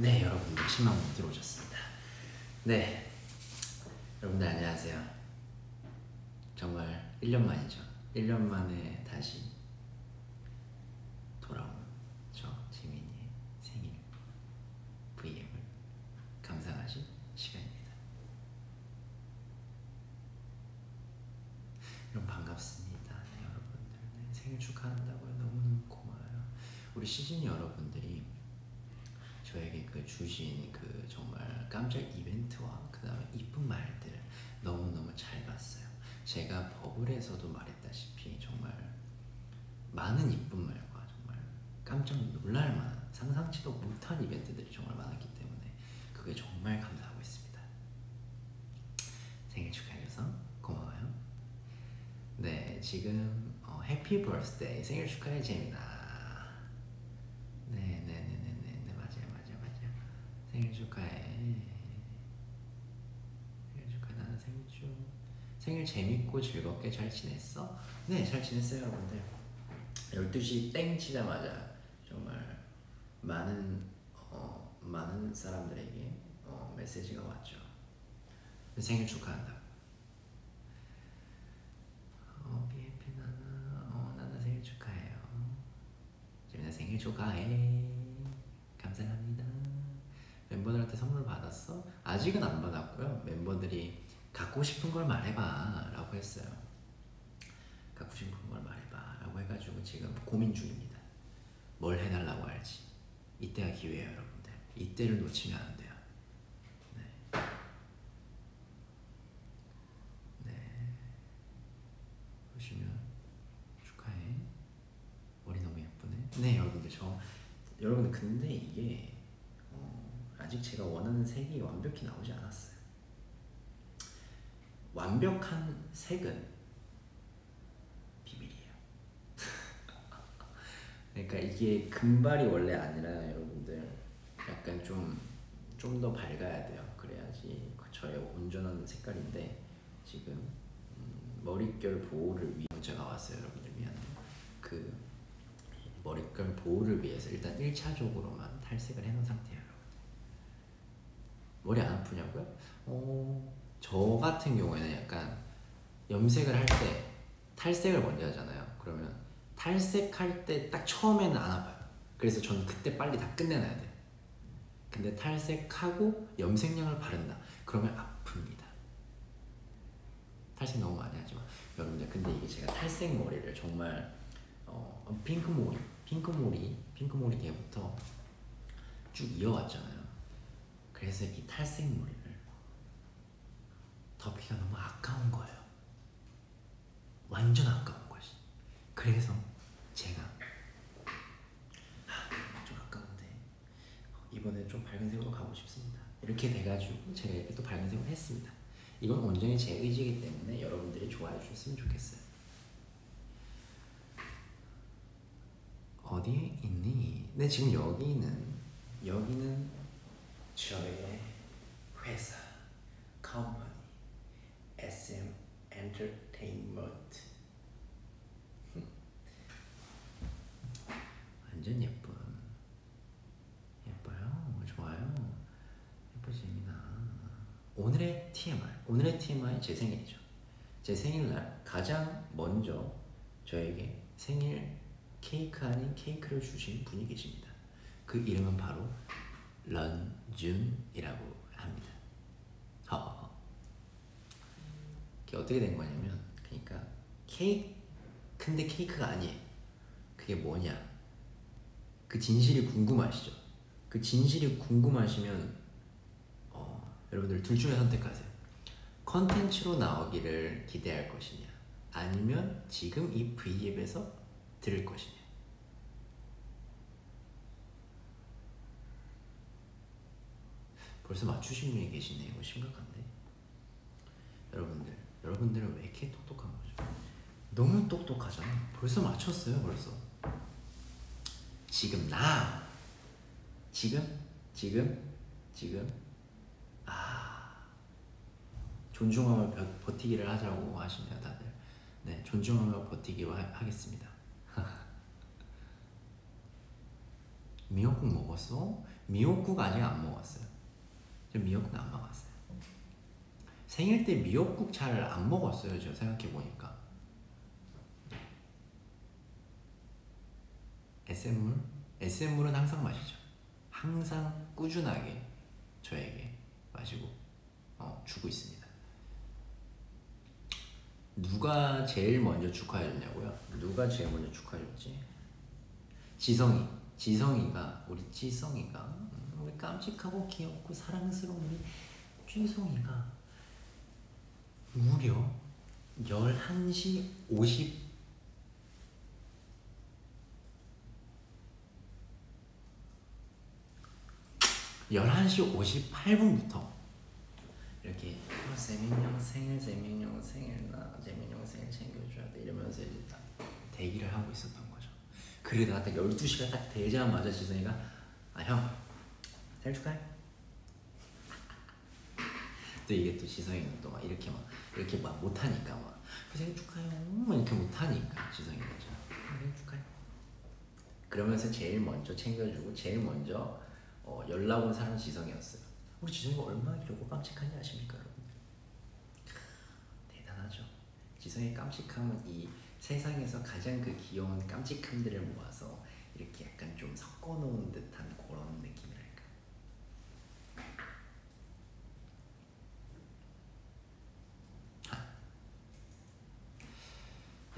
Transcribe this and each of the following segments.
네, 여러분들 10만 분 들어오셨습니다. 네, 여러분들 안녕하세요. 정말 1년 만이죠. 1년 만에 다시 돌아온 저 지민이의 생일 VM을 감상하실 시간입니다. 여러분 반갑습니다. 네, 여러분들 네, 생일 축하한다고요. 너무너무 고마워요. 우리 시즌 여러분들이 저에게 그 주신 그 정말 깜짝 이벤트와 그 다음에 이쁜 말들 너무너무 잘 봤어요. 제가 버블에서도 말했다시피 정말 많은 이쁜 말과 정말 깜짝 놀랄 만한 상상치도 못한 이벤트들이 정말 많았기 때문에 그게 정말 감사하고 있습니다. 생일 축하해줘서 고마워요. 네, 지금 어, 해피 버스데이 생일 축하해 재민아. 네, 네, 네, 네, 네, 네, 맞아요, 맞아요, 맞아요. 생일 축하해. 생일 축하해. 나는 생일 중 생일 재밌고 즐겁게 잘 지냈어? 네, 잘 지냈어요, 여러분들. 12시 땡 치자마자 정말 많은 어, 많은 사람들에게 어, 메시지가 왔죠. 생일 축하한다. 어, BFP 나나, 어, 나나 생일 축하해요. 재민아 생일 축하해. 감사합니다. 멤버들한테 선물 받았어? 아직은 안 받았고요. 멤버들이 갖고 싶은 걸 말해봐 라고 했어요. 갖고 싶은 걸 말해봐 라고 해가지고 지금 고민 중입니다. 뭘 해달라고 할지. 이때가 기회예요, 여러분들. 이때를 놓치면 안 돼요. 네. 네. 보시면 축하해. 머리 너무 예쁘네. 네, 여러분들 저 여러분들 근데 이게 어, 아직 제가 원하는 색이 완벽히 나오지 않았어요. 완벽한 색은 비밀이에요. 그러니까 이게 금발이 원래 아니라 여러분들 약간 좀 좀 더 밝아야 돼요. 그래야지 그 저의 온전한 색깔인데 지금 음, 머릿결 보호를 위해 문자가 왔어요, 여러분들 미안해요. 그 머릿결 보호를 위해서 일단 1차적으로만 탈색을 해놓은 상태예요, 여러분. 머리 안 아프냐고요? 어, 저 같은 경우에는 약간 염색을 할 때 탈색을 먼저 하잖아요. 그러면 탈색할 때 딱 처음에는 안 아파요. 그래서 저는 그때 빨리 다 끝내놔야 돼요. 근데 탈색하고 염색약을 바른다. 그러면 아픕니다. 탈색 너무 많이 하지 마. 여러분들 근데 이게 제가 탈색 머리를 정말 어, 핑크 머리, 핑크 머리, 핑크 머리 때부터 쭉 이어왔잖아요. 그래서 이 탈색 머리를 덮기가 너무 아까운 거예요. 완전 아까운 것이. 그래서 제가 아, 좀 아까운데 이번에 좀 밝은 색으로 가고 싶습니다. 이렇게 돼가지고 제가 이렇게 또 밝은 색으로 했습니다. 이건 온전히 제 의지이기 때문에 여러분들이 좋아해 주셨으면 좋겠어요. 어디에 있니? 네 지금 여기는 여기는 저의 회사 컴퍼니 SM 엔터테인먼트. 완전 예쁜. 예뻐요. 좋아요. 예뻐 재민아 오늘의 TMI 오늘의 TMI 제 생일이죠. 제 생일날 가장 먼저 저에게 생일 케이크 아닌 케이크를 주신 분이 계십니다. 그 이름은 바로 런준이라고 합니다. 허허허. 그게 어떻게 된 거냐면 그러니까 케이크 근데 케이크가 아니에요. 그게 뭐냐? 그 진실이 궁금하시죠? 그 진실이 궁금하시면 어, 여러분들 둘 중에 선택하세요. 컨텐츠로 나오기를 기대할 것이냐? 아니면 지금 이 V앱에서 들을 것이냐? 벌써 맞추신 분이 계시네 이거 심각한데? 여러분들 여러분들은 왜 이렇게 똑똑한 거죠? 너무 똑똑하잖아. 벌써 맞췄어요 벌써. 지금 나. 지금? 지금? 지금? 아. 존중하며 버, 버티기를 하자고 하시네요 다들. 네 존중하며 버티기로 하, 하겠습니다. 미역국 먹었어? 미역국 아직 안 먹었어요. 저 미역국 안 먹었어요. 생일 때 미역국 잘 안 먹었어요. 저 생각해 보니까. SM물? SM물은 항상 마시죠. 항상 꾸준하게 저에게 마시고 어, 주고 있습니다. 누가 제일 먼저 축하해줬냐고요? 누가 제일 먼저 축하해줬지? 지성이. 지성이가 우리 지성이가 음, 우리 깜찍하고 귀엽고 사랑스러운 우리 쥐성이가 무려 11시 50 11시 58분부터 이렇게 어, 세민형 생일 세민형 생일 나 세민형 생일 챙겨줘야 돼 이러면서 이제 딱 대기를 하고 있었던 거죠. 그러다가 딱 12시가 딱 되자마자 지성이가 아 형 생일 축하해. 또 이게 또 지성이는 또 막 이렇게 막 이렇게 막 못하니까 막 생일 축하해요 막 이렇게 못하니까 지성이가 저 생일 축하해 그러면서 제일 먼저 챙겨주고 제일 먼저 어, 연락 온 사람이 지성이었어요. 우리 지성이가 얼마나 귀엽고 깜찍한지 아십니까, 여러분들? 대단하죠. 지성의 깜찍함은 이 세상에서 가장 그 귀여운 깜찍함들을 모아서 이렇게 약간 좀 섞어놓은 듯한 그런 느낌이랄까.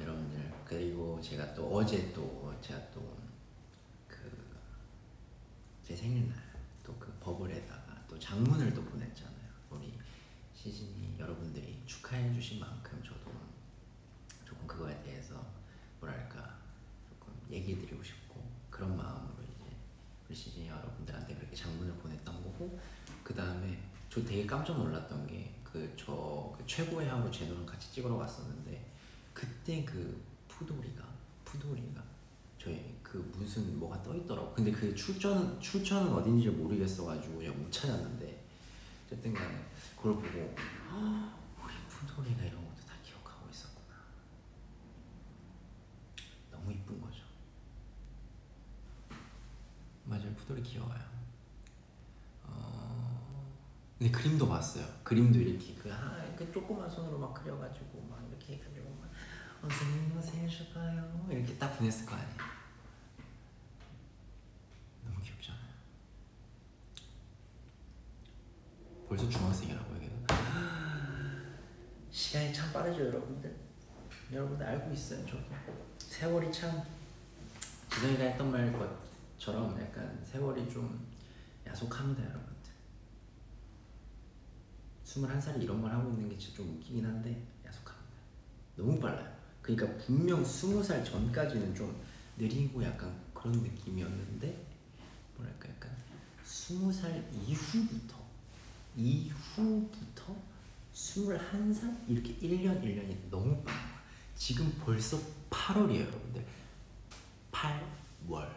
여러분들 그리고 제가 또 어제 또 제가 또제 생일날 또 그 버블에다가 또 장문을 또 보냈잖아요. 우리 시즌이 여러분들이 축하해 주신 만큼 저도 조금 그거에 대해서 뭐랄까 조금 얘기해 드리고 싶고 그런 마음으로 이제 우리 시즌이 여러분들한테 그렇게 장문을 보냈던 거고 그 다음에 저 되게 깜짝 놀랐던 게 그저 그 최고의 하루 제노랑 같이 찍으러 갔었는데 그때 그 푸도리가 푸도리가 저희 그 무슨 뭐가 떠 있더라고. 근데 그 출처는 출처는 어딘지 모르겠어가지고 그냥 못 찾았는데 어쨌든 간에 그걸 보고 우리 푸돌이가 이런 것도 다 기억하고 있었구나. 너무 이쁜 거죠. 맞아요, 푸돌이 귀여워요. 어... 근데 그림도 봤어요. 그림도 이렇게 그, 아, 그 조그만 손으로 막 그려가지고 막 이렇게 해가지고 막 선생님 생일 축하해요 이렇게 딱 보냈을 거 아니에요. 벌써 중학생이라고 얘기해요. 시간이 참 빠르죠, 여러분들. 여러분들 알고 있어요, 저도. 세월이 참 지성이가 했던 말 것처럼 약간 세월이 좀 야속합니다, 여러분들. 21살이 이런 말 하고 있는 게 진짜 좀 웃기긴 한데 야속합니다. 너무 빨라요. 그러니까 분명 20살 전까지는 좀 느리고 약간 그런 느낌이었는데 뭐랄까 약간 20살 이후부터 이후부터 21살? 이렇게 1년 1년이 너무 빨라 지금 벌써 8월이에요 여러분들. 8월.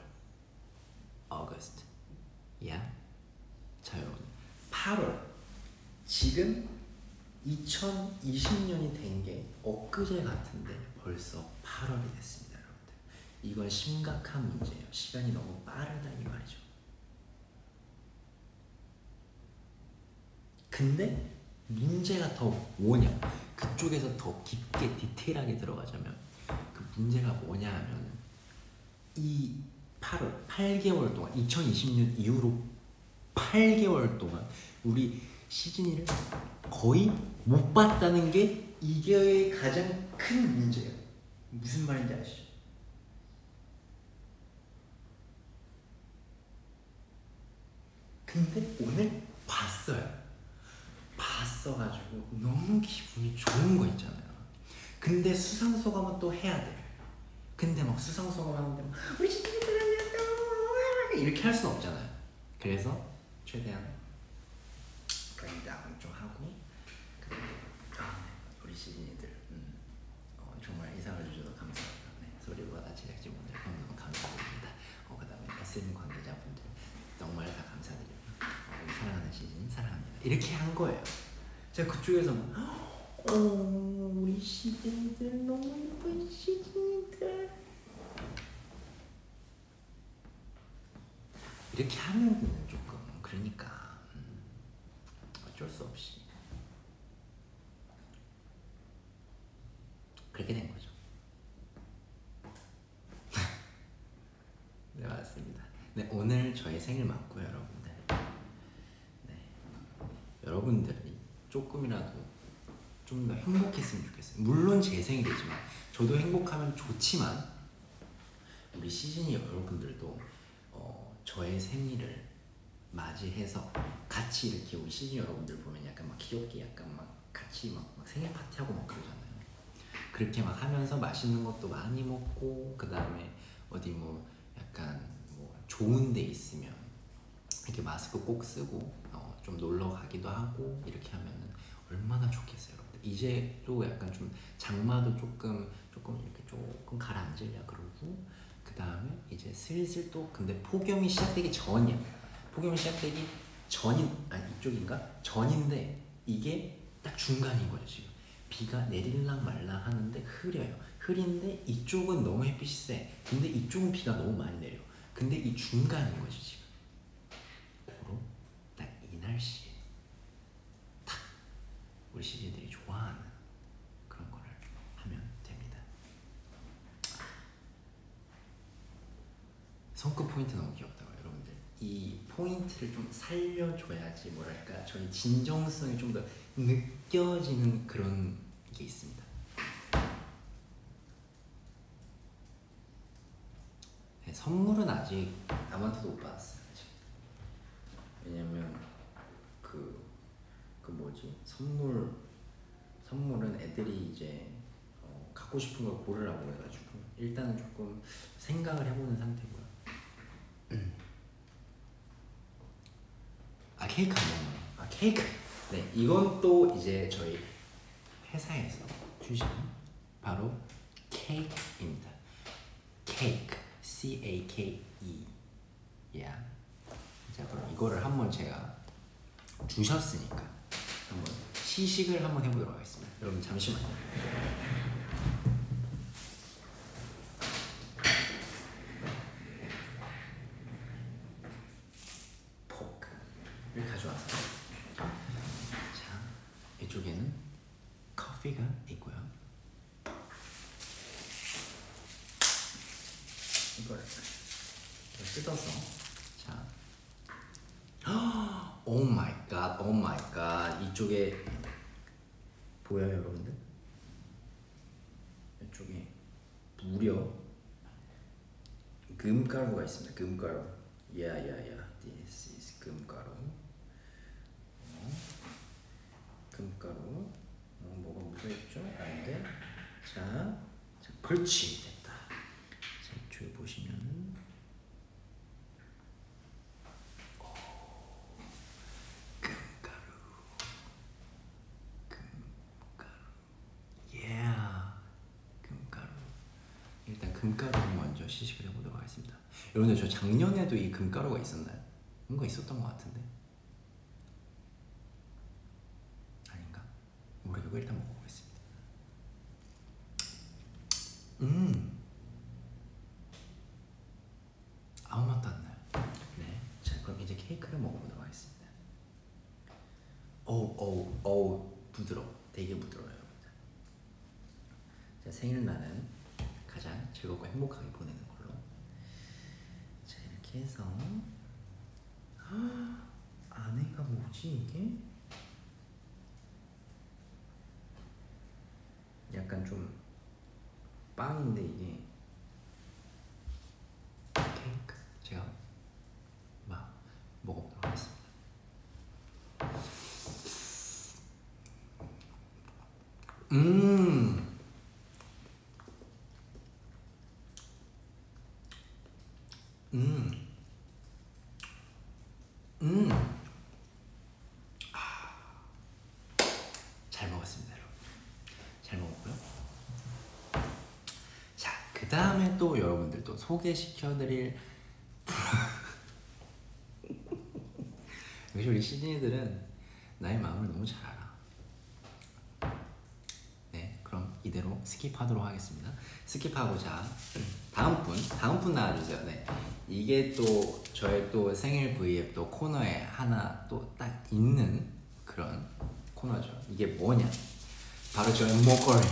어거스트 야? 자 여러분. 8월. 지금 2020년이 된 게 엊그제 같은데 벌써 8월이 됐습니다 여러분들. 이건 심각한 문제예요. 시간이 너무 빠르다 이 말이죠. 근데 문제가 더 뭐냐? 그쪽에서 더 깊게 디테일하게 들어가자면 그 문제가 뭐냐 하면 이 8월 8개월 동안 2020년 이후로 8개월 동안 우리 시즌이를 거의 못 봤다는 게 이게 가장 큰 문제예요. 무슨 말인지 아시죠? 근데 오늘 봤어요. 봤어가지고 너무 기분이 좋은 거 있잖아요. 근데 수상소감은 또 해야 돼. 근데 막 수상소감 하는데 막 우리 친구들 이렇게 할 수는 없잖아요. 그래서 최대한 break down 좀 하고 시즌이들 음, 어, 정말 이상을 주셔서 감사합니다. 네, 소리보다 제작진분들 너무 감사드립니다. 어, 그다음에 SM 관계자분들 정말 다 감사드립니다. 어, 사랑하는 시즌 사랑합니다. 이렇게 한 거예요. 제가 그쪽에서 어, 우리 시즌들 너무 예쁜 시즌들 이렇게 하면은 조금 그러니까 음, 어쩔 수 없이 그렇게 된 거죠. 네 맞습니다. 네 오늘 저의 생일 맞고요, 여러분들. 네 여러분들이 조금이라도 좀 더 행복했으면 좋겠어요. 물론 제 생일이지만 저도 행복하면 좋지만 우리 시즌이 여러분들도 어, 저의 생일을 맞이해서 같이 이렇게 우리 시즌 여러분들 보면 약간 막 귀엽게 약간 막 같이 막, 막 생일 파티하고 막 그러잖아요. 그렇게 막 하면서 맛있는 것도 많이 먹고 그 다음에 어디 뭐 약간 뭐 좋은 데 있으면 이렇게 마스크 꼭 쓰고 어, 좀 놀러 가기도 하고 이렇게 하면은 얼마나 좋겠어요, 여러분들. 이제 또 약간 좀 장마도 조금 조금 이렇게 조금 가라앉으려 그러고 그 다음에 이제 슬슬 또 근데 폭염이 시작되기 전이야. 폭염이 시작되기 전인 아니 이쪽인가 전인데 이게 딱 중간인 거죠 지금. 비가 내릴랑 말랑 하는데 흐려요. 흐린데 이쪽은 너무 햇빛이 세. 근데 이쪽은 비가 너무 많이 내려. 근데 이 중간인 거지 지금. 고로 딱 이 날씨에 탁 우리 시즌들이 좋아하는. 손끝 포인트 너무 귀엽다고 여러분들. 이 포인트를 좀 살려줘야지 뭐랄까 저희 진정성이 좀 더 느 껴지는 그런 게 있습니다. 네, 선물은 아직 남한테도 못 받았어요. 아직. 왜냐면 그, 그 뭐지 선물 선물은 애들이 이제 어, 갖고 싶은 걸 고르라고 해가지고 일단은 조금 생각을 해보는 상태고요. 아 케이크 안 먹나요? 아 케이크. 네 이건 또 이제 저희 회사에서 주신 바로 케이크입니다. 케이크 C A K E. 야. 자 그럼 이거를 한번 제가 주셨으니까 한번 시식을 한번 해보도록 하겠습니다. 여러분 잠시만요. 포크를 가져왔어요. 자 이쪽에는 커피가 있고요. 이걸 뜯어서 자. Oh my god, oh my god. 이쪽에 보여요, 여러분들? 이쪽에 무려 금가루가 있습니다. 금가루. 야야야. This is 금가루. 어, 금가루. 어, 뭐가 묻어있죠? 안 돼. 자, 자 그렇지. 됐다. 자, 이쪽에 보시면은 금가루. 금가루. Yeah. 금가루. 일단 금가루를 먼저 시식을 해보도록 하겠습니다. 여러분들 저 작년에도 이 금가루가 있었나요? 뭔가 있었던 것 같은데. 아닌가? 모르겠고 일단 먹어보겠습니다. 음. 아무 맛도 안 나요. 네. 자 그럼 이제 케이크를 먹어보도록 하겠습니다. 어우 어우 어우 부드러워. 되게 부드러워요, 여러분들. 자 생일날은 가장 즐겁고 행복하게 이렇게 해서 헉, 안에가 뭐지 이게? 약간 좀 빵인데 이게 케이크 제가 막 먹어보도록 하겠습니다. 음. 음. 음. 아. 잘 먹었습니다, 여러분. 잘 먹었고요. 자, 그 다음에 또 여러분들 또 소개시켜드릴 역시 우리 시즈니들은 나의 마음을 너무 잘 알아. 네, 그럼 이대로 skip하도록 하겠습니다. skip하고 자 다음 분, 다음 분 나와주세요. 네, 이게 또 저의 또 생일 V앱 또 코너에 하나 또 딱 있는 그런 코너죠. 이게 뭐냐? 바로 저의 목걸이.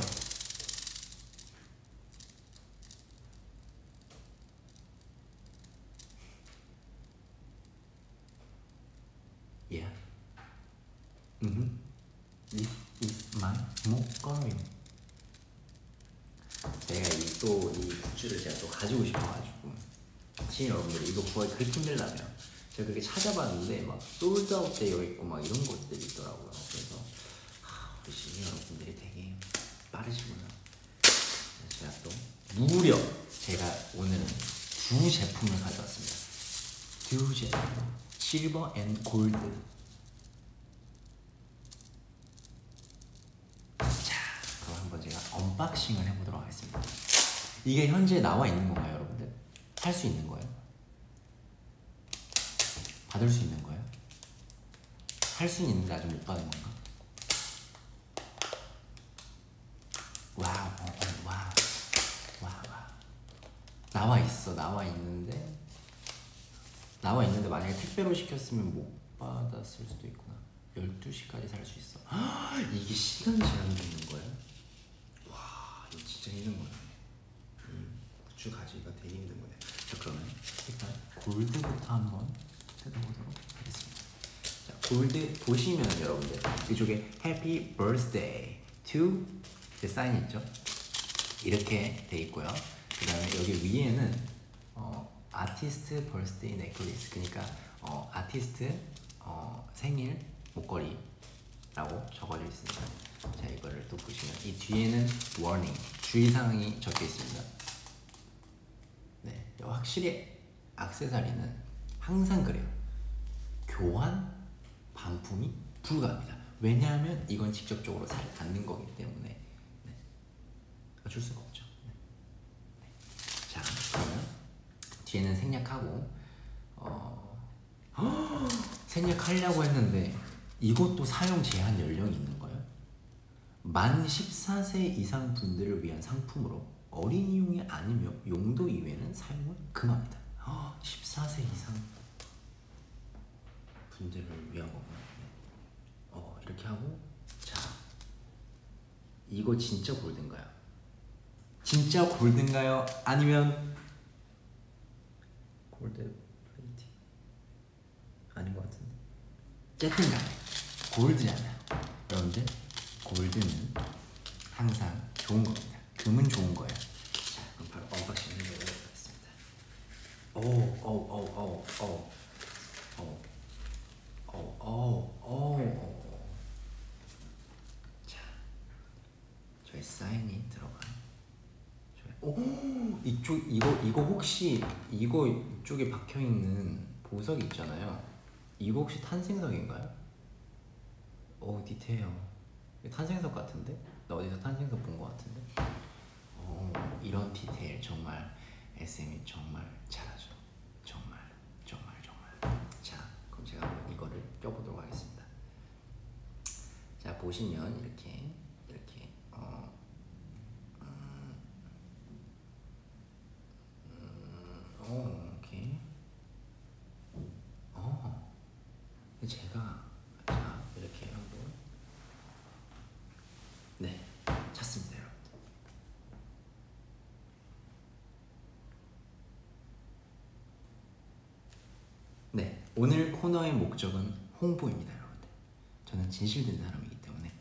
Yeah. 음. This is my 목걸이. 제가 이 또 이 굿즈를 제가 또 가지고 싶어가지고 신 여러분들 이거 구하기 그렇게 힘들다면 제가 그렇게 찾아봤는데 막 sold out 되어 있고 막 이런 것들이 있더라고요. 그래서 하, 우리 시즈니 여러분들이 되게 빠르시구나. 제가 또 무려 제가 오늘은 두 제품을 가져왔습니다. 두 제품, silver and gold. 자, 그럼 한번 제가 unboxing을 해보도록 하겠습니다. 이게 현재 나와 있는 건가요, 여러분들? 할 수 있는 거예요? 받을 수 있는 거예요? 할 수는 있는데 아직 못 받은 건가? wow, 어, 어, wow, wow, wow. 나와 있어, 나와 있는데 나와 있는데 만약에 택배로 시켰으면 못 받았을 수도 있구나. 12시까지 살 수 있어. 이게 시간 제한이 있는 거예요? 와, 이거 진짜 힘든 거네. 음, 굿즈 가지기가 되게 힘든 거네. 자, 그러면 일단 골드부터 한번 뜯어보도록 하겠습니다. 자, 골드 보시면 여러분들 이쪽에 Happy Birthday to 제 사인 있죠? 이렇게 돼 있고요. 그 다음에 여기 위에는 어, artist birthday necklace 그러니까 어, 아티스트 어, 생일 목걸이라고 적어져 있습니다. 자 이거를 또 보시면 이 뒤에는 warning 주의사항이 적혀 있습니다. 네 확실히 악세사리는 항상 그래요. 교환 반품이 불가합니다. 왜냐하면 이건 직접적으로 살 닿는 거기 때문에 네. 어쩔 수가 없죠. 네. 자 그러면 뒤에는 생략하고 어 헉! 생략하려고 했는데 이것도 사용 제한 연령이 있는 거예요. 만 14세 이상 분들을 위한 상품으로 어린이용이 아니며 용도 이외에는 사용을 금합니다. 헉, 14세 이상 분들을 위한 거구나. 네. 어 이렇게 하고 자 이거 진짜 골든가요? 진짜 골든가요? 아니면 gold plating 아닌 것 같은데 어쨌든 간에 골드잖아요 여러분들 골드는 항상 좋은 겁니다 금은 좋은 거예요 자 그럼 바로 언박싱 해보도록 하겠습니다 오 오 오 오 오 오 오 오 오 오 자 저희 사인이 들어간 저희- 오 이쪽 이거 이거 혹시 이거 이쪽에 박혀 있는 보석 있잖아요. 이거 혹시 탄생석인가요? 오 디테일. 탄생석 같은데? 나 어디서 탄생석 본? 오 이런 디테일 정말 SM이 정말 잘하죠. 정말 정말 정말. 자 그럼 제가 이거를 껴보도록 하겠습니다. 자 보시면 이렇게 어. 어, 오케이. 어. 근데 제가 자 이렇게 하고 네 찾습니다, 여러분. 네 오늘 코너의 목적은 홍보입니다, 여러분들. 저는 진실된 사람이기 때문에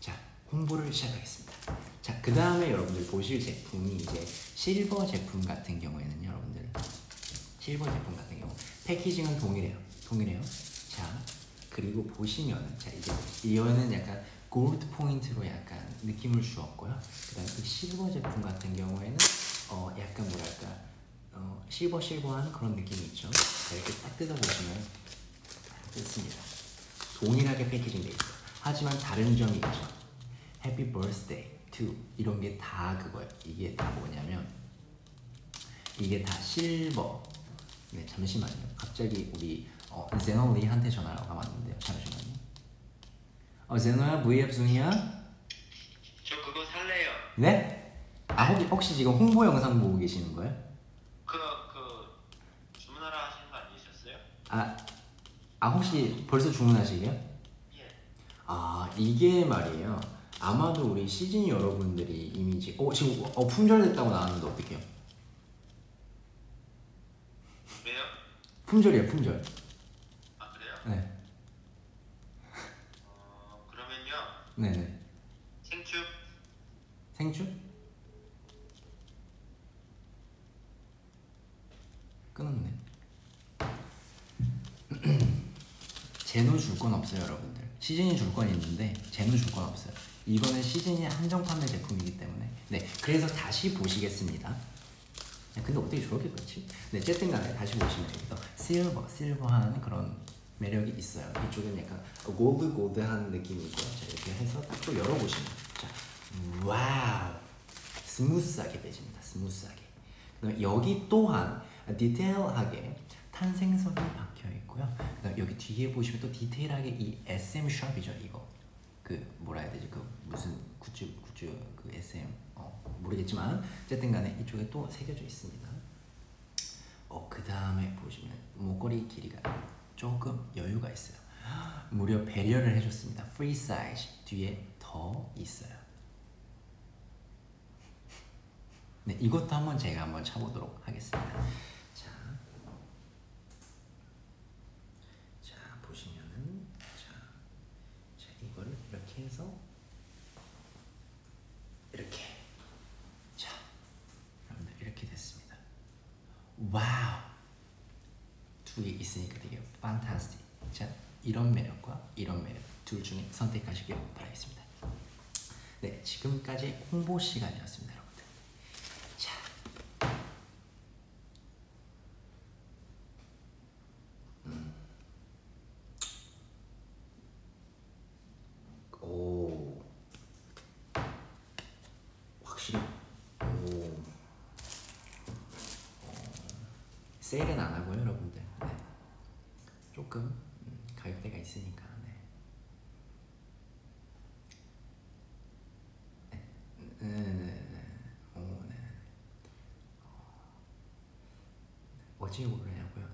자 홍보를 시작하겠습니다. 자 그 다음에 여러분들 보실 제품이 이제 실버 제품 같은 경우에는 여러분들 실버 제품 같은 경우 패키징은 동일해요. 동일해요. 자 그리고 보시면 자 이제 이거는 약간 골드 포인트로 약간 느낌을 주었고요. 그다음 그 실버 제품 같은 경우에는 어 약간 뭐랄까 어 실버 실버한 그런 느낌이 있죠. 자 이렇게 딱 뜯어 보시면 뜯습니다. 동일하게 패키징돼 있어. 하지만 다른 점이 있죠. 해피 버스데이 to 이런 게 다 그거예요. 이게 다 뭐냐면 이게 다 실버. 네 잠시만요. 갑자기 우리 어, 제노 리한테 전화가 왔는데요. 잠시만요. 어 제노야 V앱 중이야? 저 그거 살래요. 네? 아 혹시, 혹시 지금 홍보 영상 보고 계시는 거예요? 그, 그, 아, 아 혹시 벌써 주문하시게요? 예. 아 이게 말이에요. 아마도 우리 시즌 여러분들이 이미지 어 지금 어 품절 됐다고 나왔는데 어떡해요? 왜요? 품절이에요 품절. 아 그래요? 네, 어 그러면요 네네. 생추 생추? 끊었네. 제노 줄 건 없어요, 여러분들. 시즌이 줄 건 있는데 제노 줄 건 없어요. 이거는 시즌이 한정 판매 제품이기 때문에. 네, 그래서 다시 보시겠습니다. 야, 근데 어떻게 저렇게 그렇지? 네, 어쨌든 간에 다시 보시면 여기서 실버, 실버한 그런 매력이 있어요. 이쪽은 약간 골드 골드한 느낌이 있고요. 자, 이렇게 해서 딱 또 열어보시면 자, wow smooth하게 빼집니다. smooth하게. 그다음에 여기 또한 디테일하게 탄생석이 박혀 있고요. 여기 뒤에 보시면 또 디테일하게 이 SM 샵이죠. 이거 그 뭐라 해야 되지? 그 무슨 굿즈 굿즈 그 SM 어, 모르겠지만 어쨌든 간에 이쪽에 또 새겨져 있습니다. 어, 그 다음에 보시면 목걸이 길이가 조금 여유가 있어요. 무려 배려를 해줬습니다. 프리 사이즈 뒤에 더 있어요. 네, 이것도 한번 제가 한번 차보도록 하겠습니다. 자, 자 보시면은 자, 자 이거를 해서 이렇게 자, 여러분들 이렇게 됐습니다. 와우, 두 개 있으니까 되게 판타스틱. 자, 이런 매력과 이런 매력 둘 중에 선택하시길 바라겠습니다. 네, 지금까지 홍보 시간이었습니다, 여러분들. 자, 음. 오, 확실히 오. 세일은 안 하고요, 여러분들. 네. 조금 음, 가격대가 있으니까. 네. 네, 네, 네, 네. 오, 네. 어, 어찌 고르냐고요? 네.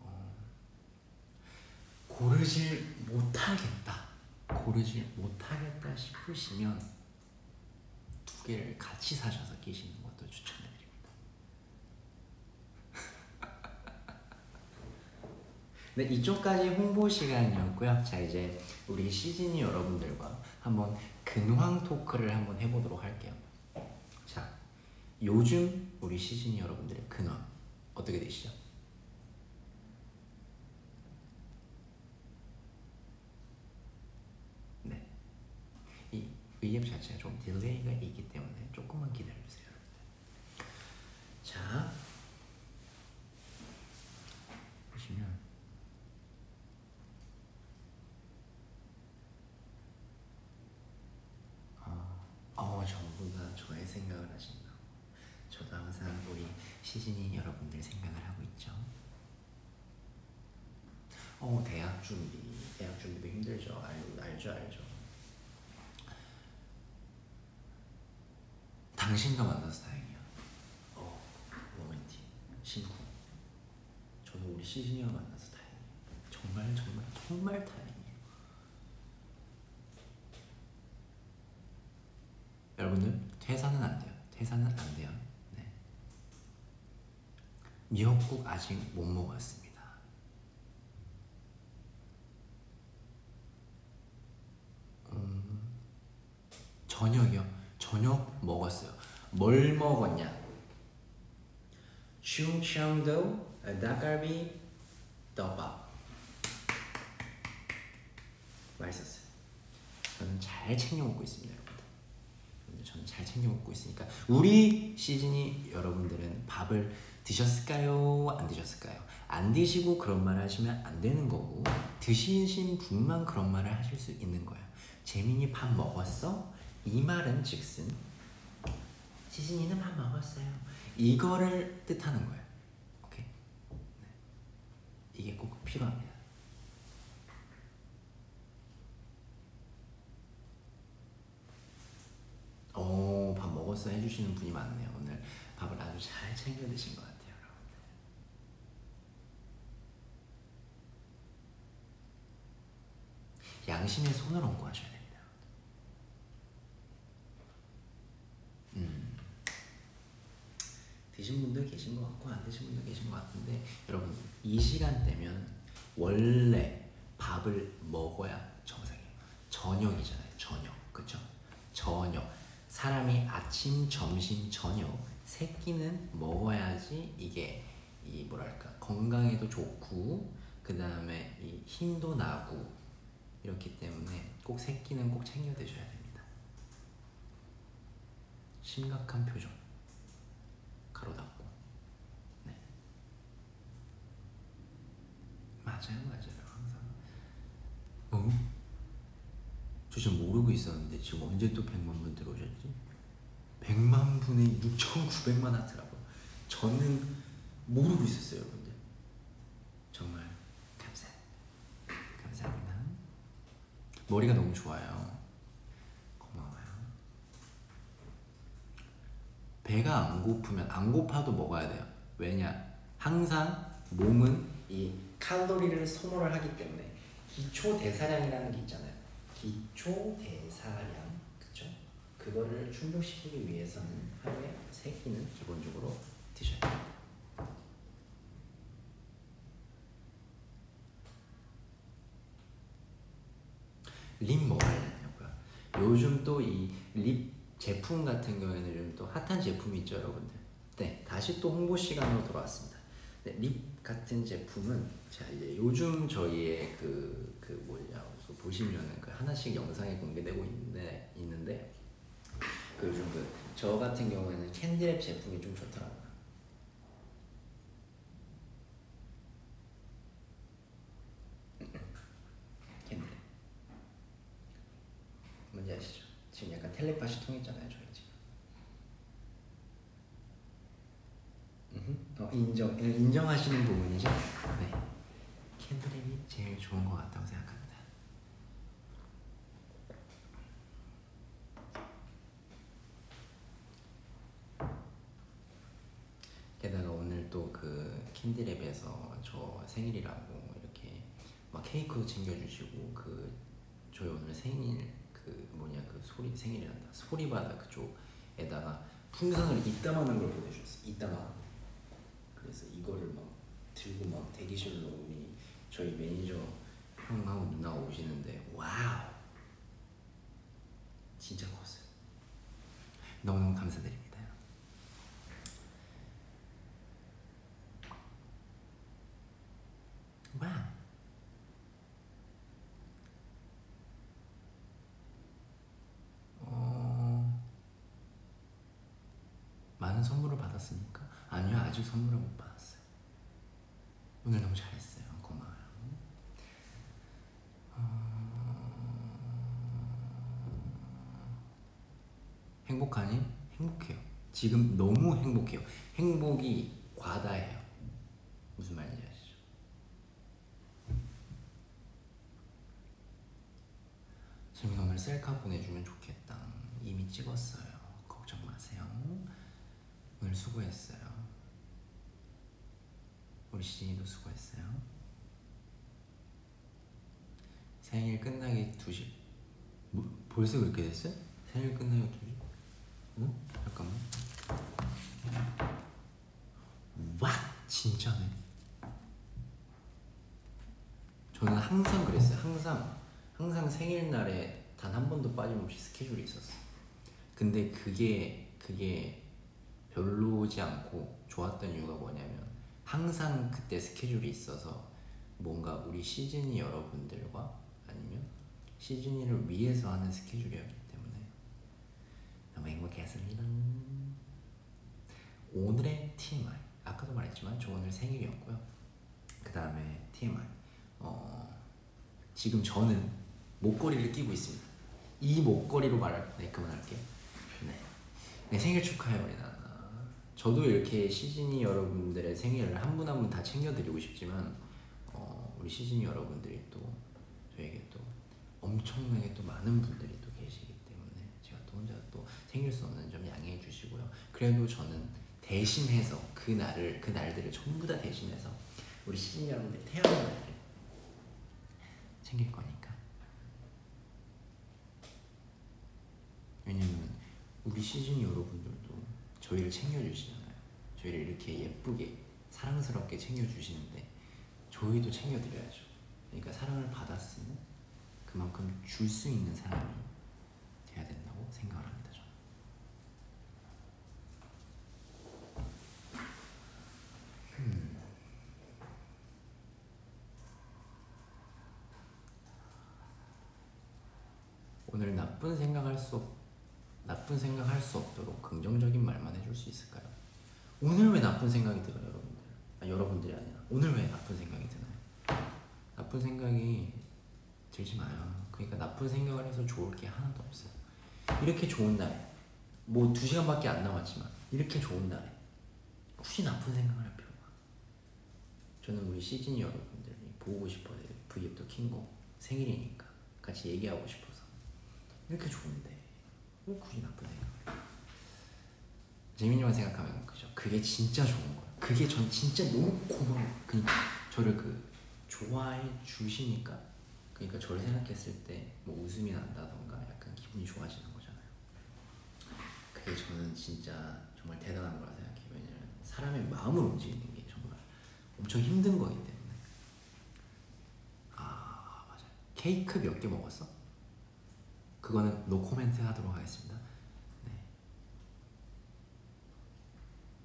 어, 고르질 못하겠다. 고르질 못하겠다 싶으시면 두 개를 같이 사셔서 끼시는 것도 추천드립니다. 네, 이쪽까지 홍보 시간이었고요. 자, 이제 우리 시즈니 여러분들과 한번 근황 토크를 한번 해보도록 할게요. 자, 요즘 우리 시즈니 여러분들의 근황 어떻게 되시죠? 네, 이 V앱 자체가 좀 딜레이가 있기 때문에 조금만 기다려주세요. 자, 보시면. 어, 어, 전부 다 저의 생각을 하신다. 항상 우리 시즌이 여러분들 생각을 하고 있죠. 어, 대학 준비, 대학 준비도 힘들죠. 알, 알죠, 알죠. 당신과 만나서 다행이야. 어, 로맨틱, 신고. 저도 우리 시즌이와 만나서 다행이에요. 정말 정말 정말 다행이에요. 여러분들 퇴사는 안 돼요. 퇴사는 안 돼요. 네. 미역국 아직 못 먹었습니다. 음, 저녁이요. 저녁 먹었어요. 뭘 먹었냐? 충청도 닭갈비 떡밥. 맛있었어요. 저는 잘 챙겨 먹고 있습니다. 여러분들, 저는 잘 챙겨 먹고 있으니까 우리 시즌이 여러분들은 밥을 드셨을까요? 안 드셨을까요? 안 드시고 그런 말을 하시면 안 되는 거고 드시신 분만 그런 말을 하실 수 있는 거예요. 재민이 밥 먹었어? 이 말은 즉슨 시즌이는 밥 먹었어요. 이거를 뜻하는 거예요. 오케이. 네. 이게 꼭 필요합니다. 오, 밥 먹었어 해주시는 분이 많네요. 밥을 아주 잘 챙겨 드신 것 같아요, 여러분들. 양심에 손을 얹고 하셔야 됩니다. 음. 드신 분들 계신 것 같고 안 드신 분들 계신 것 같은데 여러분 이 시간 되면 원래 밥을 먹어야 정상이에요. 저녁이잖아요. 저녁, 그렇죠? 저녁. 사람이 아침, 점심, 저녁 세 끼는 먹어야지 이게 이 뭐랄까 건강에도 좋고 그 다음에 이 힘도 나고 이렇기 때문에 꼭세 끼는 꼭 챙겨 드셔야 됩니다. 심각한 표정 가로 닫고 네 맞아요 맞아요 항상 어? 저 지금 모르고 있었는데 지금 언제 또 100만 분 들어오셨지? 100만 분에 6,900만 하트라고요 저는 모르고 있었어요 여러분들 정말 감사 감사합니다 머리가 너무 좋아요 고마워요 배가 안 고프면 안 고파도 먹어야 돼요. 왜냐? 항상 몸은 이 칼로리를 소모를 하기 때문에 기초 대사량이라는 게 있잖아요. 기초 대사량? 그거를 충족시키기 위해서는 하루에 세 끼는 기본적으로 드셔야 됩니다. 립뭐 하려냐고요? 요즘 또 이 립 제품 같은 경우에는 요즘 또 핫한 제품이 있죠, 여러분들. 네, 다시 또 홍보 시간으로 돌아왔습니다. 네, 립 같은 제품은 자 이제 요즘 저희의 그, 그 뭐냐 그 보시면은 그 하나씩 영상이 공개되고 있는데 있는데 그 요즘 그 저 같은 경우에는 캔디랩 제품이 좀 좋더라고요. 캔디랩. 뭔지 아시죠? 지금 약간 텔레파시 통했잖아요, 저희 지금. 어, 인정, 예, 인정하시는 부분이죠? 네. 캔드랩이 제일 좋은 것 같다고 생각합니다. 게다가 오늘 또 그 캔디랩에서 저 생일이라고 이렇게 막 케이크도 챙겨주시고 그 저희 오늘 생일 그 뭐냐 그 소리 생일이란다. 소리바다 그쪽에다가 풍선을 이따만한 걸 보내주셨어 이따만. 그래서 이거를 막 들고 막 대기실로 우리 저희 매니저 형하고 누나가 오시는데 wow! 진짜 컸어요. 너무너무 감사드립니다 와우 어... 많은 선물을 받았습니까? 아니요, 아직 선물을 못 받았어요. 오늘 너무 잘했어요. 고마워요. 어... 행복하니? 행복해요. 지금 너무 행복해요. 행복이 과다해요. 무슨 말인지 아시죠? 지금 오늘 셀카 보내주면 좋겠다. 이미 찍었어요. 걱정 마세요. 오늘 수고했어요. 우리 시진이도 수고했어요. 생일 끝나기 2시. 뭐, 벌써 그렇게 됐어요? 생일 끝나기 2시? 응? 잠깐만. 와, 진짜네. 저는 항상 그랬어요. 항상 항상 생일날에 단 한 번도 빠짐없이 스케줄이 있었어. 근데 그게 그게 별로지 않고 좋았던 이유가 뭐냐면 항상 그때 스케줄이 있어서 뭔가 우리 시즈니 여러분들과 아니면 시즈니를 위해서 하는 스케줄이었기 때문에 너무 행복했습니다. 오늘의 TMI 아까도 말했지만 저 오늘 생일이었고요. 그 다음에 TMI 어, 지금 저는 목걸이를 끼고 있습니다. 이 목걸이로 말할 네 그만할게요. 네. 네 생일 축하해요 우리 나나. 저도 이렇게 시즌이 여러분들의 생일을 한 분 한 분 다 챙겨드리고 싶지만 어, 우리 시즌이 여러분들이 또 저에게 또 엄청나게 또 많은 분들이 또 계시기 때문에 제가 또 혼자 또 생길 수 없는 점 양해해 주시고요. 그래도 저는 대신해서 그 날을 그 날들을 전부 다 대신해서 우리 시즌 여러분들 태어난 날을 챙길 거니까. 왜냐면 우리 시즌 여러분들 저희를 챙겨주시잖아요. 저희를 이렇게 예쁘게 사랑스럽게 챙겨주시는데 저희도 챙겨드려야죠. 그러니까 사랑을 받았으면 그만큼 줄 수 있는 사람이 돼야 된다고 생각을 합니다. 음. 오늘 나쁜 생각할 수 없, 나쁜 생각할 수 없도록 긍정적인 말만 해줄 수 있을까요? 오늘 왜 나쁜 생각이 들어요, 여러분들? 아, 여러분들이 아니라 오늘 왜 나쁜 생각이 드나요? 나쁜 생각이 들지 마요. 그러니까 나쁜 생각을 해서 좋을 게 하나도 없어요. 이렇게 좋은 날에 뭐두 시간밖에 안 남았지만 이렇게 좋은 날에 굳이 나쁜 생각을 할 필요가. 저는 우리 시즌 여러분들이 보고 싶어요. V앱도 킨거 생일이니까 같이 얘기하고 싶어서 이렇게 좋은데 왜 굳이 나쁜 생각을? 재민이만 생각하면 그죠. 그게 진짜 좋은 거예요. 그게 전 진짜 너무 고마워. 그러니까 저를 그 좋아해 주시니까 그러니까 저를 생각했을 때 뭐 웃음이 난다던가 약간 기분이 좋아지는 거잖아요. 그게 저는 진짜 정말 대단한 거라 생각해요. 왜냐면 사람의 마음을 움직이는 게 정말 엄청 힘든 거기 때문에. 아 맞아. 케이크 몇 개 먹었어? 그거는 노 코멘트 하도록 하겠습니다. 네.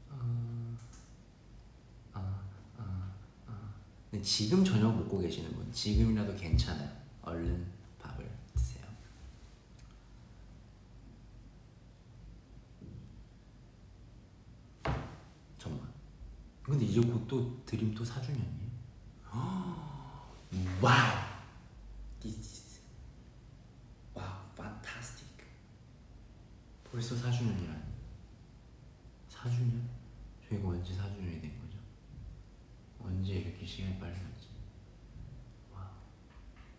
어, 아, 아, 아. 네, 지금 저녁 먹고 계시는 분 지금이라도 괜찮아요. 얼른 밥을 드세요. 정말. 근데 이제 곧 또 드림 또 4주년이에요. Wow. This is 와우, 벌써 4주년이라니. 4주년? 저희가 언제 4주년이 된 거죠? 언제 이렇게 시간이 빨리 갔지? 와,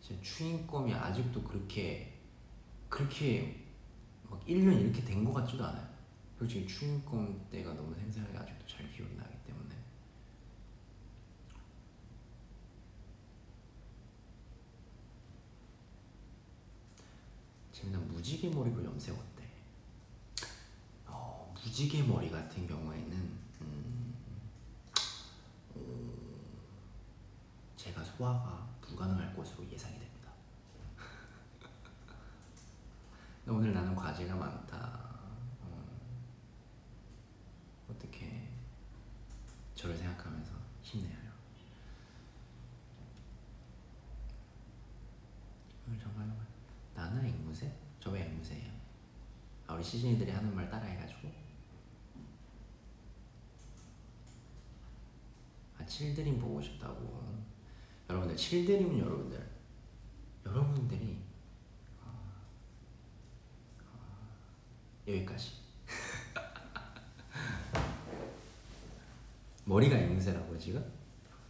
진짜 Chewing Gum이 아직도 그렇게 그렇게 막 1년 이렇게 된 것 같지도 않아요. 솔직히 추인검 때가 너무 생생하게 아직도 잘 기억이 나기 때문에 재민아 무지개 머리로 염색 어때? 어, 무지개 머리 같은 경우에는 음, 어, 제가 소화가 불가능할 것으로 예상이 됩니다. 오늘 나는 과제가 많다. 어, 어떻게 저를 생각하면서 힘내요. 오늘 정말 나는 앵무새? 저 왜 앵무새예요? 아 우리 시즌이들이 하는 말 따라해가지고 아 칠드림 보고 싶다고. 여러분들 칠드림은 여러분들 여러분들이 어, 어, 여기까지. 머리가 앵무새라고요 지금?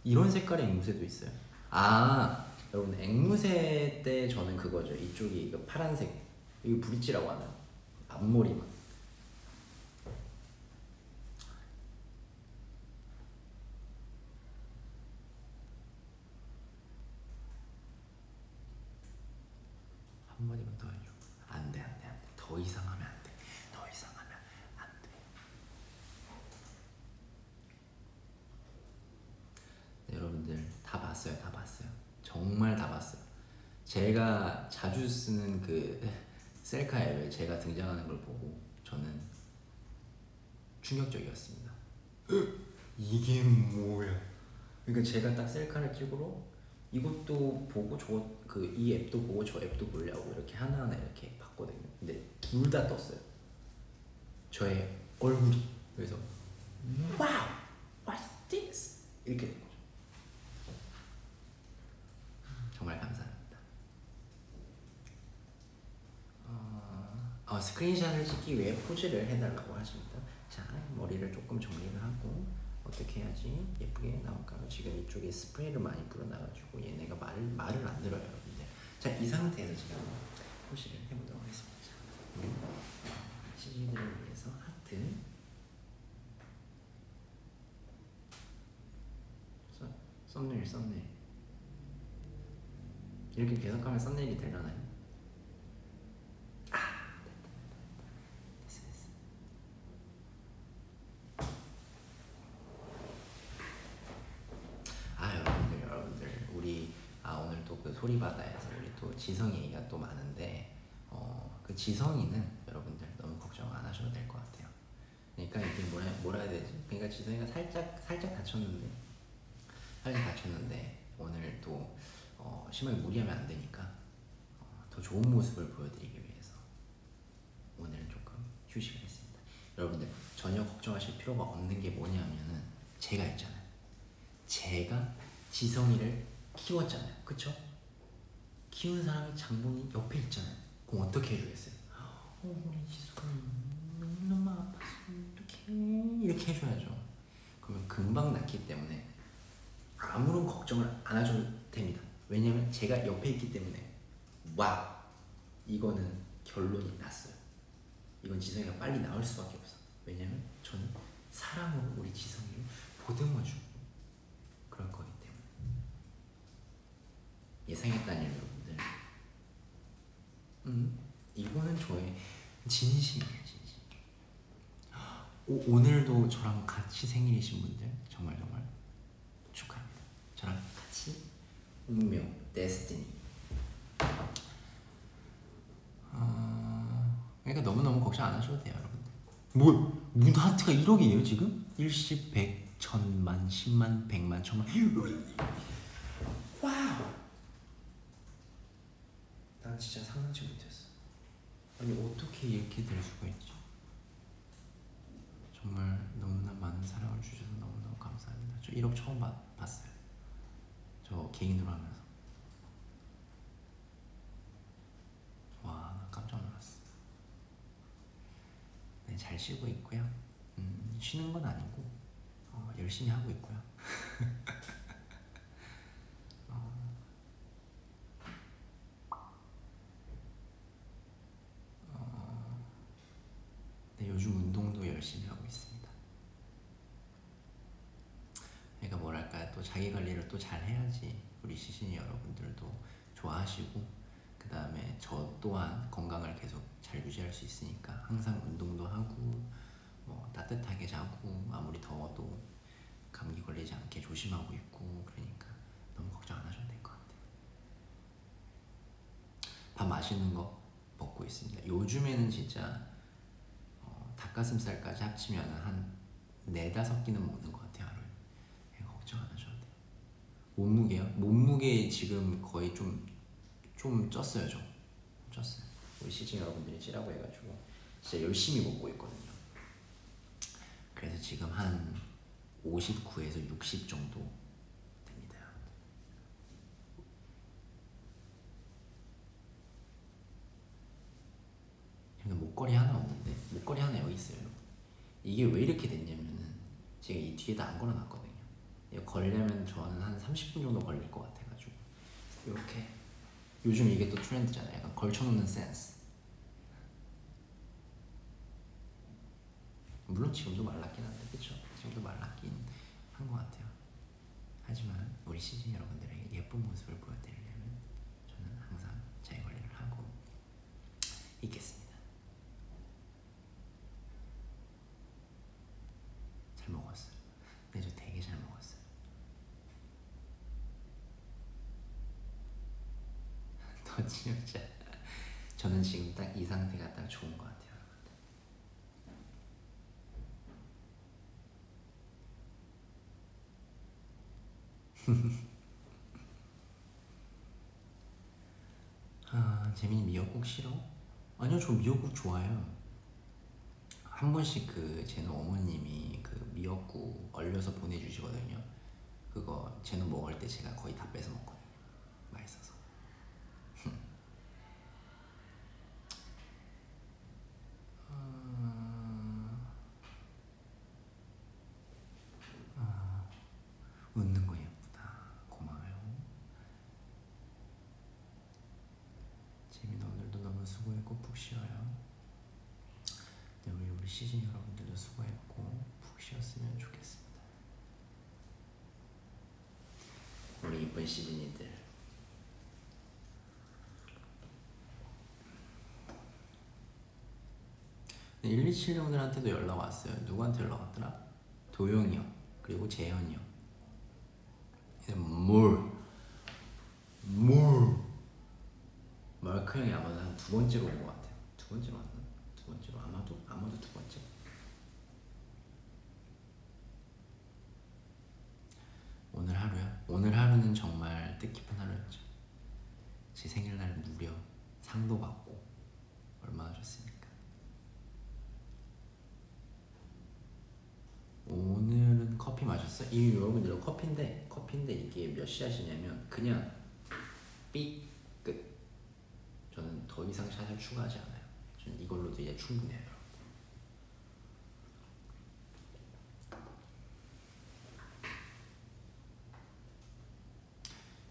이런 색깔의 앵무새도 있어요. 아 여러분 앵무새 때 저는 그거죠. 이쪽이 이거 파란색 이거 브릿지라고 하나요? 앞머리만 한마디만 더 해줘 안돼 안돼 안돼 더 이상 하면 안돼 더 이상 하면 안돼 네, 여러분들 다 봤어요 다 봤어요 정말 다 봤어요 제가 자주 쓰는 그 제가 등장하는 걸 보고 저는 충격적이었습니다. 이게 뭐야? 그러니까 제가 딱 셀카를 찍으러 이것도 보고 저 그 이 앱도 보고 저 앱도 보려고 이렇게 하나하나 이렇게 봤거든요. 근데 둘 다 떴어요. 저의 얼굴이. 그래서 wow! What's this? 이렇게 된 거죠 정말 감사합니다. 어, 어, 스크린샷을 찍기 위해 포즈를 해달라고 하십니다. 자, 머리를 조금 정리를 하고 어떻게 해야지 예쁘게 나올까요? 지금 이쪽에 스프레이를 많이 뿌려놔가지고 얘네가 말을 말을 안 들어요, 여러분들. 자, 이 상태에서 지금 포즈를 해보도록 하겠습니다. 자, 우리 시즌들을 위해서 하트. 썸- 썸네일, 썸네일. 이렇게 계속하면 썸네일이 되려나요? 아, 됐다, 됐다. 소리 바다에서 우리 또 지성이 얘기가 또 많은데 어, 그 지성이는 여러분들 너무 걱정 안 하셔도 될 것 같아요. 그러니까 이게 뭐라 뭐라 해야 되지? 그러니까 지성이가 살짝 살짝 다쳤는데 살짝 다쳤는데 오늘 또 어, 심하게 무리하면 안 되니까 어, 더 좋은 모습을 보여드리기 위해서 오늘 조금 휴식을 했습니다. 여러분들 전혀 걱정하실 필요가 없는 게 뭐냐면은 제가 있잖아요. 제가 지성이를 키웠잖아요. 그쵸? 키운 사람이 장본인 옆에 있잖아요. 그럼 어떻게 해주겠어요? 어, 우리 지성이 너무너무 아팠어. 어떡해. 이렇게 해줘야죠. 그러면 금방 낫기 때문에 아무런 걱정을 안 하셔도 됩니다. 왜냐면 제가 옆에 있기 때문에 와 이거는 결론이 났어요. 이건 지성이가 빨리 나올 수밖에 없어. 왜냐면 저는 사랑으로 우리 지성이를 보듬어주고 그럴 거기 때문에 예상했다니 여러분들. 음 이거는 저의 진심이에요 진심. 오, 오늘도 저랑 같이 생일이신 분들 정말 정말 축하합니다. 저랑 같이 운명, 데스티니. 아, 그러니까 너무 너무 걱정 안 하셔도 돼요, 여러분들. 뭐, 문 하트가 1억이에요 지금? 일십, 백, 천만, 십만, 백만, 천만. Wow. 난 진짜 상상치 못했어. 아니 어떻게 이렇게 될 수가 있지? 정말 너무나 많은 사랑을 주셔서 너무너무 감사합니다. 저 1억 처음 봤, 봤어요. 저 개인으로 하면서. 와, 나 깜짝 놀랐어. 네, 잘 쉬고 있고요. 음, 쉬는 건 아니고 어, 열심히 하고 있고요. 어, 어, 네, 요즘 운동도 열심히 하고 있습니다. 그러니까 뭐랄까 또 자기 관리를 또 잘 해야지 우리 시신이 여러분들도 좋아하시고 그 다음에 저 또한 건강을 계속 잘 유지할 수 있으니까 항상 운동도 하고 뭐 따뜻하게 자고 아무리 더워도 감기 걸리지 않게 조심하고 있고 그러니까 너무 걱정 안 하셔도 될 것 같아요. 밥 맛있는 거 먹고 있습니다. 요즘에는 진짜 어, 닭가슴살까지 합치면 한 네다섯 끼는 먹는 것 같아요 하루에. 예, 걱정 안 하셔도 돼요. 몸무게요? 몸무게 지금 거의 좀 좀 쪘어요 좀 쪘어요. 우리 시즌 여러분들이 찌라고 해가지고 진짜 열심히 먹고 있거든요. 그래서 지금 한 59에서 60 정도 됩니다. 여러분들. 근데 목걸이 하나 없는데 목걸이 하나 여기 있어요. 이게 왜 이렇게 됐냐면은 제가 이 뒤에다 안 걸어놨거든요. 이거 걸려면 저는 한 30분 정도 걸릴 것 같아가지고 이렇게 요즘 이게 또 트렌드잖아요. 약간 걸쳐놓는 센스. 물론 지금도 말랐긴 한데 그쵸? 지금도 말랐긴 한 것 같아요. 하지만 우리 시즌 여러분들에게 예쁜 모습을 보여드리려면 저는 항상 제 관리를 하고 있겠습니다. 잘 먹었어요. 네, 저 되게 잘 먹었어요. 더 진짜 저는 지금 딱 이 상태가 딱 좋은 것 같아요. 아, 재민이 미역국 싫어? 아니요, 저 미역국 좋아해요. 한 번씩 그 제노 어머님이 그 미역국 얼려서 보내주시거든요. 그거 제노 먹을 때 제가 거의 다 뺏어 먹거든요. 맛있어서. 아, 아, 웃는 거 예쁘다. 고마워요. 재민 오늘도 너무 수고했고 푹 쉬어요. 네, 우리 우리 시즌 여러분들도 수고했고 푹 쉬었으면 좋겠습니다. 우리 이쁜 시즌이들. 127형들한테도 연락 왔어요. 누구한테 연락 왔더라? 도영이 형 그리고 재현이 형. 뭘? 뭘? 두 번째로 온 것 같아요. 두 번째로 왔나? 두 번째로 아마도 아마도 두 번째. 오늘 하루야. 오늘 하루는 정말 뜻깊은 하루였죠. 제 생일날 무려 상도 받고 얼마나 좋습니까? 오늘은 커피 마셨어요? 이 여러분들 커피인데 커피인데 이게 몇 샷이냐면 그냥 삐 끝. 저는 더 이상 샷을 추가하지 않아요. 저는 이걸로도 이제 충분해요. 여러분.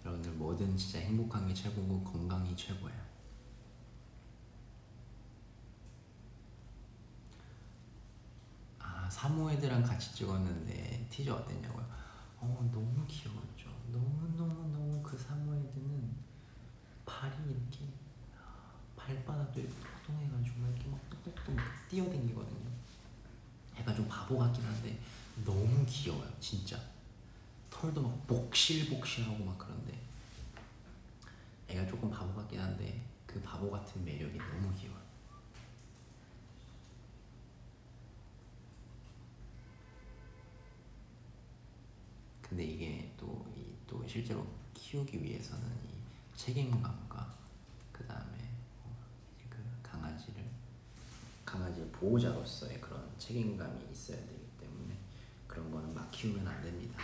여러분들 뭐든 진짜 행복한 게 최고고 건강이 최고예요. 아 사모예드랑 같이 찍었는데 티저 어땠냐고요? 어 너무 귀여웠죠. 너무 너무 너무 그 사모예드는 발이 이렇게 발바닥도 이렇게 통통해가지고 막 이렇게 막 똑똑똑 뛰어댕기거든요. 애가 좀 바보 같긴 한데 너무 귀여워요, 진짜. 털도 막 복실복실하고 막 그런데 애가 조금 바보 같긴 한데 그 바보 같은 매력이 너무 귀여워요. 근데 이게 또, 이, 또 실제로 키우기 위해서는 이 책임감과 그 다음에 그 강아지를 강아지 보호자로서의 그런 책임감이 있어야 되기 때문에 그런 거는 막 키우면 안 됩니다.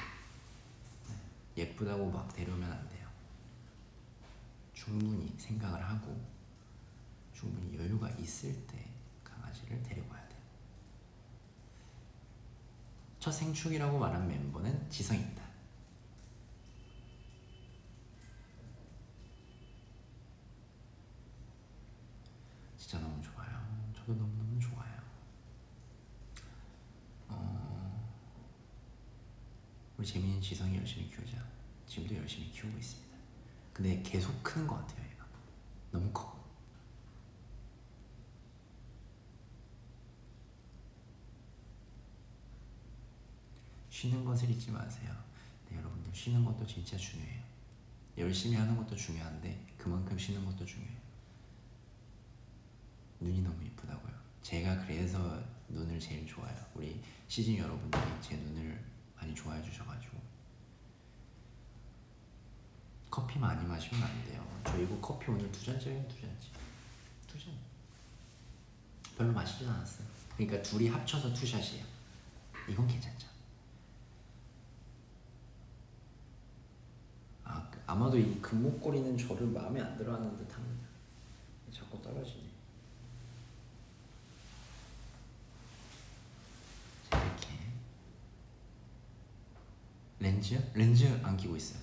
네. 예쁘다고 막 데려오면 안 돼요. 충분히 생각을 하고 충분히 여유가 있을 때 강아지를 데려가야 돼요. 첫 생축이라고 말한 멤버는 지성입니다. 진짜 너무 좋아요. 저도 너무 너무 좋아요. 어, 우리 재민이 지성이 열심히 키우자. 지금도 열심히 키우고 있습니다. 근데 계속 크는 것 같아요, 얘가. 너무 커. 쉬는 것을 잊지 마세요. 네, 여러분들 쉬는 것도 진짜 중요해요. 열심히 하는 것도 중요한데 그만큼 쉬는 것도 중요해요. 눈이 너무 이쁘다고요. 제가 그래서 눈을 제일 좋아해요. 우리 시즌 여러분들이 제 눈을 많이 좋아해 주셔가지고 커피 많이 마시면 안 돼요. 저 이거 커피 오늘 두 잔째예요, 두 잔째. 두 잔. 별로 마시진 않았어요. 그러니까 둘이 합쳐서 투샷이에요. 이건 괜찮죠. 아, 아마도 이 금목걸이는 저를 마음에 안 들어하는 듯합니다. 자꾸 떨어지네. 자, 이렇게 렌즈 렌즈 안 끼고 있어요.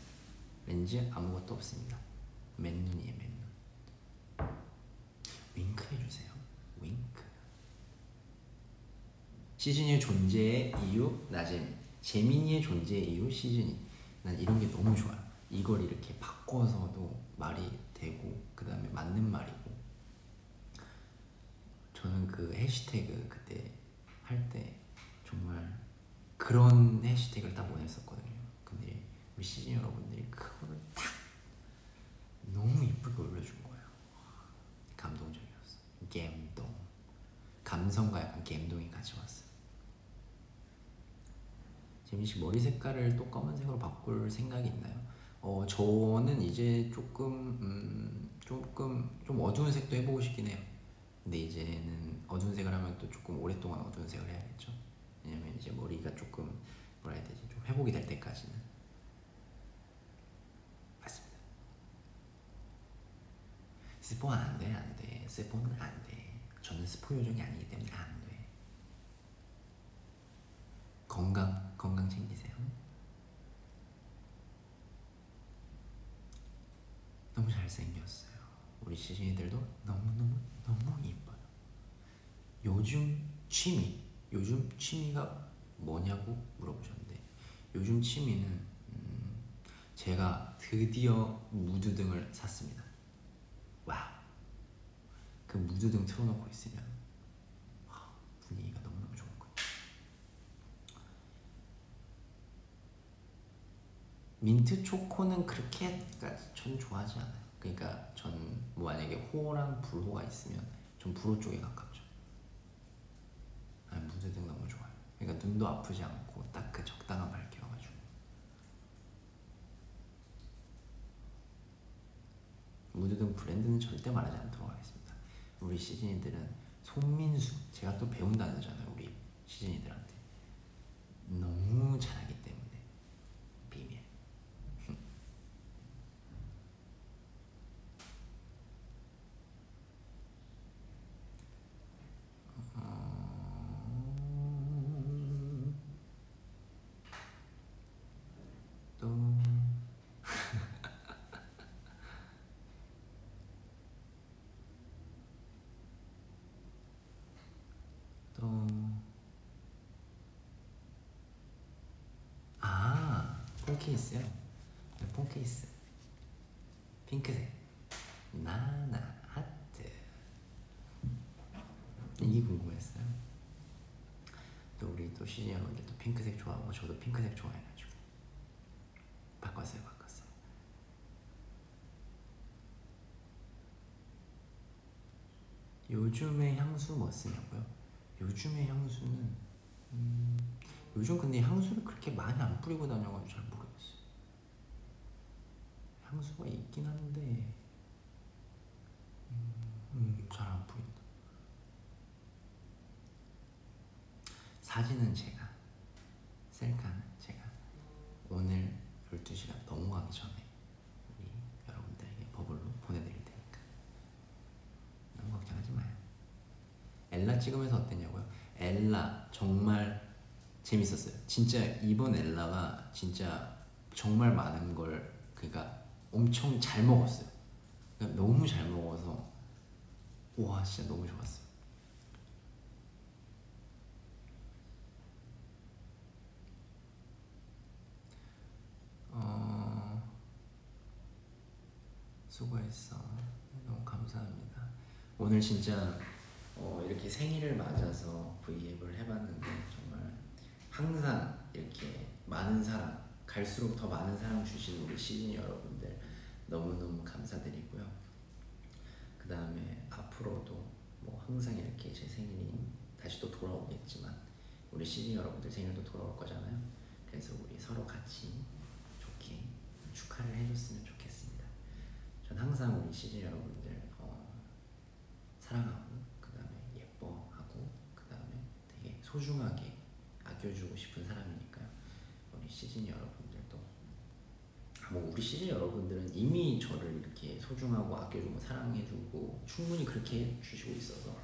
렌즈 아무것도 없습니다. 맨눈이에요, 맨눈. 윙크 해주세요. 윙크. 시즌이의 존재의 이유 나재민. 재민이의 존재의 이유 시즌이. 난 이런 게 너무 좋아요. 이걸 이렇게 바꿔서도 말이 되고 그 다음에 맞는 말이고. 저는 그 해시태그 그때 할 때 정말 그런 해시태그를 다 보냈었거든요. 근데 우리 시즌 여러분들이 그거를 딱 너무 이쁘게 올려준 거예요. 감동적이었어. 갬동. 감성과 약간 갬동이 같이 왔어요. 재민 씨 머리 색깔을 또 검은색으로 바꿀 생각이 있나요? 어 저는 이제 조금 음, 조금 좀 어두운 색도 해보고 싶긴 해요. 근데 이제는 어두운 색을 하면 또 조금 오랫동안 어두운 색을 해야겠죠. 왜냐면 이제 머리가 조금 뭐라 해야 되지 좀 회복이 될 때까지는 맞습니다. 스포 안 돼, 안 돼. 스포는 안 돼. 저는 스포 요정이 아니기 때문에 안 돼. 건강, 건강 챙기세요. 너무 잘생겼어요. 우리 시즌이들도 너무너무 너무 이뻐요. 요즘 취미, 요즘 취미가 뭐냐고 물어보셨는데 요즘 취미는 음, 제가 드디어 무드등을 샀습니다. 와, 그 무드등 틀어놓고 있으면 와, 분위기가 너무너무 좋은 거예요. 민트 초코는 그렇게까지 전 좋아하지 않아요. 그러니까 전 뭐 만약에 호랑 불호가 있으면 전 불호 쪽에 가깝죠. 아, 무드등 너무 좋아요. 그러니까 눈도 아프지 않고 딱 그 적당한 밝기여가지고. 무드등 브랜드는 절대 말하지 않도록 하겠습니다. 우리 시즌이들은 손민수 제가 또 배운다잖아요. 우리 시즌이들한테 너무 잘하기 때문에 비밀. 어... 또 또, 아, 폰 케이스요? 네, 폰 케이스. 핑크색. 나나 하트. 이게 궁금했어요. 또 우리 또 시즌 여러분들 또 핑크색 좋아하고 저도 핑크색 좋아해가지고 바꿨어요, 바꿨어요. 요즘에 향수 뭐 쓰냐고요? 요즘에 향수는 음, 요즘 근데 향수를 그렇게 많이 안 뿌리고 다녀가지고 잘. 향수가 있긴 한데 음, 잘안 뿌린다. 사진은 제가 셀카는 제가 오늘 12시간 넘어가기 전에 우리 여러분들에게 버블로 보내드릴 테니까 너무 걱정하지 마요. 엘라 찍으면서 어땠냐고요? 엘라 정말 재밌었어요. 진짜 이번 엘라가 진짜 정말 많은 걸 그러니까 엄청 잘 먹었어요. 그러니까 너무 잘 먹어서 와 진짜 너무 좋았어요. 어, 수고했어. 너무 감사합니다. 오늘 진짜 어, 이렇게 생일을 맞아서 V앱을 해봤는데 정말 항상 이렇게 많은 사랑, 갈수록 더 많은 사랑 주신 우리 시즌 여러분들 너무너무 감사드리고요. 그 다음에 앞으로도 뭐 항상 이렇게 제 생일이 다시 또 돌아오겠지만 우리 시즌 여러분들 생일도 돌아올 거잖아요. 그래서 우리 서로 같이 좋게 축하를 해줬으면 좋겠습니다. 전 항상 우리 시즌 여러분들 어, 사랑하고 그 다음에 예뻐하고 그 다음에 되게 소중하게 아껴주고 싶은 사람이니까요. 우리 시즌 여러분들도 아, 뭐 우리 시즌 여러분들은 이미 저를 이렇게 소중하고 아껴주고 사랑해주고 충분히 그렇게 해주시고 있어서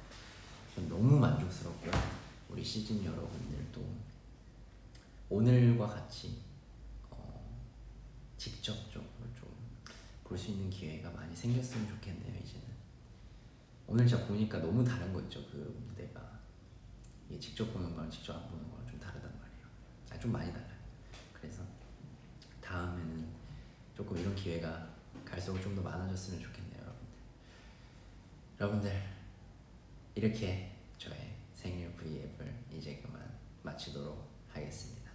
전 너무 만족스럽고요. 우리 시즌 여러분들도 오늘과 같이 어, 직접적으로 좀 볼 수 있는 기회가 많이 생겼으면 좋겠네요. 이제는 오늘 제가 보니까 너무 다른 거 있죠. 그 무대가 이게 직접 보는 거랑 직접 안 보는 거랑 좀 다르단 말이에요. 아, 좀 많이 달라요. 그래서 다음에는 조금 이런 기회가 갈수록 좀 더 많아졌으면 좋겠네요, 여러분들. 여러분들 이렇게 저의 생일 V앱을 이제 그만 마치도록 하겠습니다.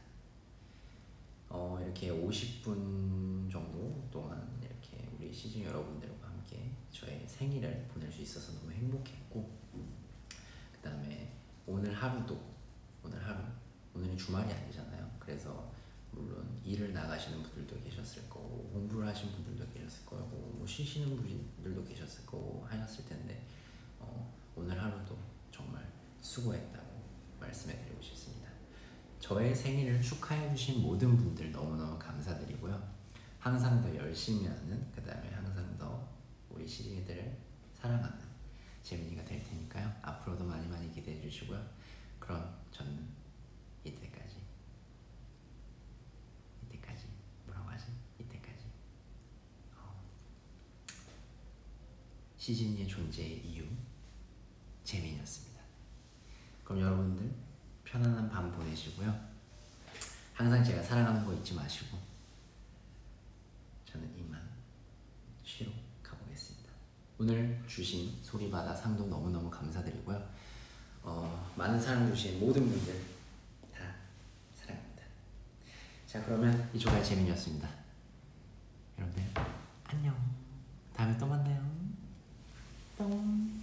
어, 이렇게 50분 정도 동안 이렇게 우리 시즌 여러분들과 함께 저의 생일을 보낼 수 있어서 너무 행복했고 그 다음에 오늘 하루도 오늘 하루 오늘은 주말이 아니잖아요. 그래서 물론 일을 나가시는 분들도 계셨을 거고 공부를 하신 분들도 계셨을 거고 뭐 쉬시는 분들도 계셨을 거고 하셨을 텐데 어, 오늘 하루도 정말 수고했다고 말씀해드리고 싶습니다. 저의 생일을 축하해주신 모든 분들 너무너무 감사드리고요. 항상 더 열심히 하는 그 다음에 항상 더 우리 시즌이들을 사랑하는 재민이가 될 테니까요. 앞으로도 많이 많이 기대해 주시고요. 그럼 저는 이때까지 이때까지 뭐라고 하지? 이때까지 어, 시즌이의 존재의 이유 재민이었습니다. 그럼 여러분들 편안한 밤 보내시고요. 항상 제가 사랑하는 거 잊지 마시고 저는 이만 쉬러 가보겠습니다. 오늘 주신 소리바다 상도 너무너무 감사드리고요. 어, 많은 사랑 주신 모든 분들 다 사랑합니다. 자 그러면 이 조가의 재민이었습니다. 여러분들 안녕. 다음에 또 만나요 等